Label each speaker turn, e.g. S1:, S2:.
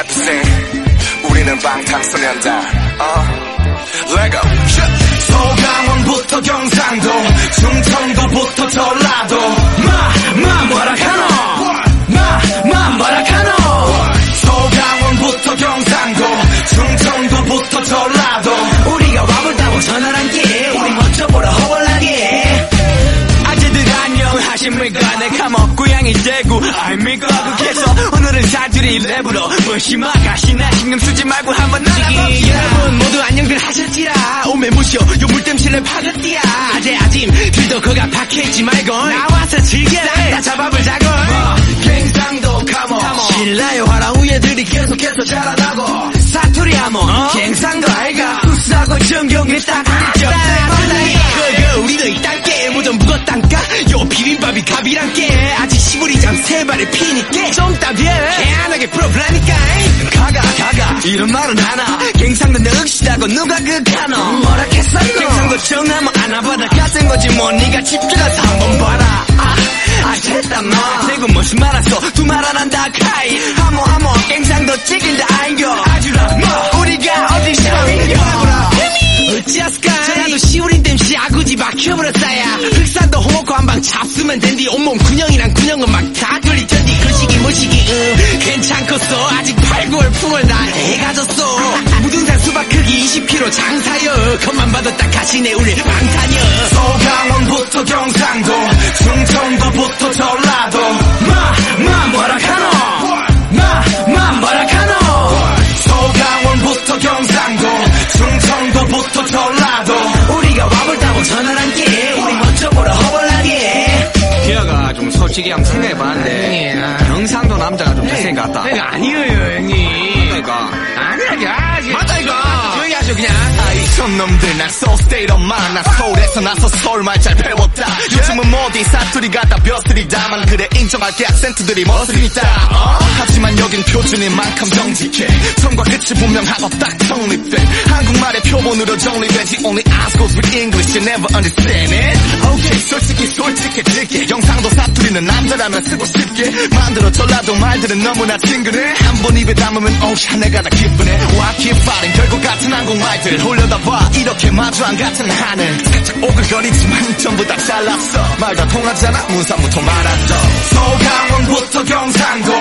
S1: represent 우리는 방탄소년단. 어. 레고
S2: 소강원부터 경상도 충청도부터 전 오늘은 사투리 랩으로 무심하가시나 신경 쓰지 말고 한번 나가봅시다. 여러분 모두 안녕들 하셨지라. 오메 무쇼 요 물땜실에 파긋디야. 아재 아짐 길도 거가 박혀있지 말고 나와서 즐겨라. 다 잡아볼 자고 갱상도 카모 신라요 화랑 우예들이 계속해서 자라나고. 사투리 하모 갱상도 아이가. 우스하고 정경에 딱 그죠 그거 우리도 이 땅께 무좀 묵었단까 요 비빔밥이 갑이란께. 아직 시부리장 세 발에 피니께 이런 말은 하나. 갱상도 늑시다고 누가 그카노? 뭐라 했어 갱상도 정나무 안아봐라 같은 거지 뭐. 니가 집중해서 한번 봐라. 아, 아 됐다 마 대구 무슨 말았어. 두말 안 한다 카이. 하모 하모 갱상도 찍인다 아인겨 아주라 뭐. 우리가 어디 시방인겨 어찌하스까? 전라도 시우린 땜시 아구지 막혀버렸다야 흑산도 홍어코 한방 잡수면 된디. 온몸 군형이랑 군형은 막다 해가졌어. 무등산 수박 크기 20kg 장사여. 겉만 봐도 딱 가시네 우리 방탄여. 소강원부터 경상도 충청도부터 전라도. 마마 뭐라 카노? 마마 뭐라 카노? 소강원부터 경상도 충청도부터 전라도. 우리가 와볼다고 전화한 게 우리 먼저 보러 허벌나게
S3: 기아가 좀 솔직히 한번 생각해봤는데 경상도 남자가 좀 같다.
S2: 내가 아니에요
S1: 놈들 난 so state of mind. 난 서울에서 나서 서울말 잘 배웠다. 요즘은 모든 사투리 갖다 벼슬이다만 그래 인정할게. 악센트들이 멋있다. 어? 하지만 여긴 표준인 만큼 정직해. 처음과 끝이 분명하고 딱 정립돼. 한국말의 표본으로 정리되지. Only eyes goes with English. You never understand it. Okay 솔직히 솔직해질게. 경상도 사투리는 남자라면 쓰고 싶 게 만들어 전라도 말들은 너무나 친근해. 한 번 입에 담으면 오샤 내가 다 기쁘네. keep fighting 결국 같은 한국말들 올려다봐. 이렇게 마주한 같은 하늘 살짝 오글거리지만 전부 다 잘났어. 말 다 통하잖아. 문산부터 말았어. 소강원부터 경상도